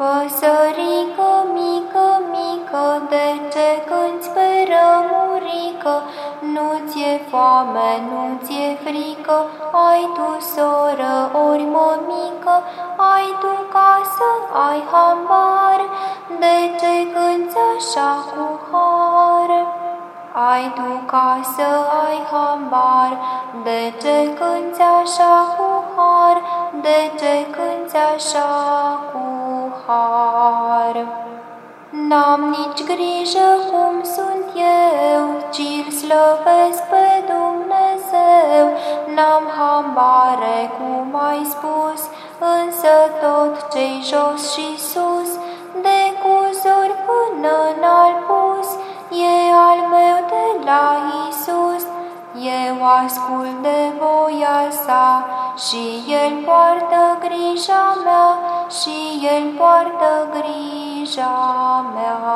Păsărică mică, mică, de ce cânti pe rămurică? Nu ți-e foame, nu ți-e frică, ai tu soră ori mămică, ai tu casă, ai hambar, de ce cânti așa cu har? Ai tu casă, ai hambar, de ce cânti așa cu har? De ce cânti așa cu har. N-am nici grijă cum sunt eu, ci-l slăvesc pe Dumnezeu. N-am hambare cum ai spus, însă tot ce jos și sus, de cuzuri până n-al pus, e al meu de la Isus. Eu ascult de voia sa și El poartă grija mea și El poartă grija mea.